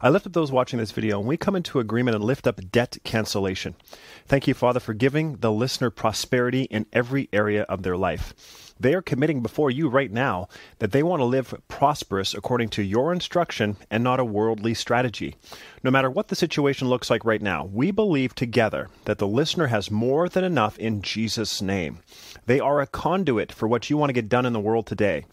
I lift up those watching this video, and we come into agreement and lift up debt cancellation. Thank you, Father, for giving the listener prosperity in every area of their life. They are committing before you right now that they want to live prosperous according to your instruction and not a worldly strategy. No matter what the situation looks like right now, we believe together that the listener has more than enough in Jesus' name. They are a conduit for what you want to get done in the world today.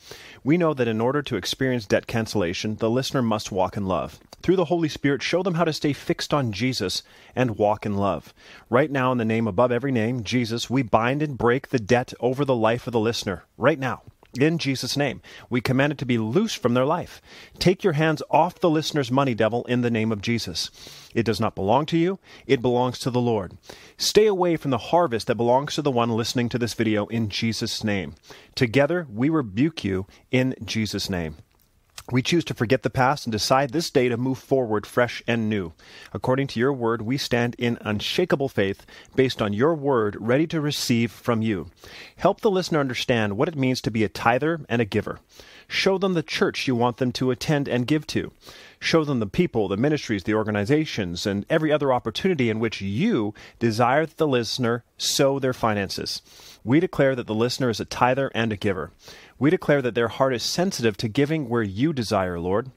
We know that in order to experience debt cancellation, the listener must walk in love. Through the Holy Spirit, show them how to stay fixed on Jesus and walk in love. Right now, in the name above every name, Jesus, we bind and break the debt over the life of the listener. Right now. In Jesus' name, we command it to be loosed from their life. Take your hands off the listener's money, devil, in the name of Jesus. It does not belong to you, it belongs to the Lord. Stay away from the harvest that belongs to the one listening to this video in Jesus' name. Together, we rebuke you in Jesus' name. We choose to forget the past and decide this day to move forward fresh and new. According to your word, we stand in unshakable faith based on your word, ready to receive from you. Help the listener understand what it means to be a tither and a giver. Show them the church you want them to attend and give to. Show them the people, the ministries, the organizations, and every other opportunity in which you desire that the listener sow their finances. We declare that the listener is a tither and a giver. We declare that their heart is sensitive to giving where you desire, Lord.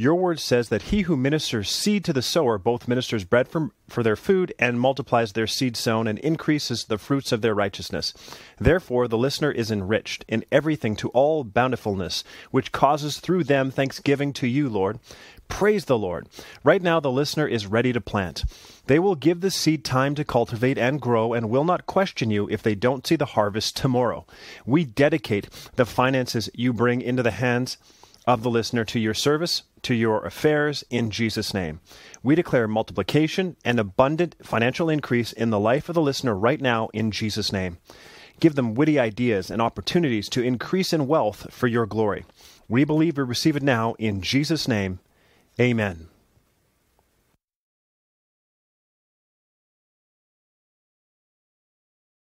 Your word says that he who ministers seed to the sower both ministers bread for, for their food and multiplies their seed sown and increases the fruits of their righteousness. Therefore, the listener is enriched in everything to all bountifulness, which causes through them thanksgiving to you, Lord. Praise the Lord. Right now, the listener is ready to plant. They will give the seed time to cultivate and grow and will not question you if they don't see the harvest tomorrow. We dedicate the finances you bring into the hands of the listener to your service, to your affairs, in Jesus' name. We declare multiplication and abundant financial increase in the life of the listener right now, in Jesus' name. Give them witty ideas and opportunities to increase in wealth for your glory. We believe we receive it now in Jesus' name. Amen.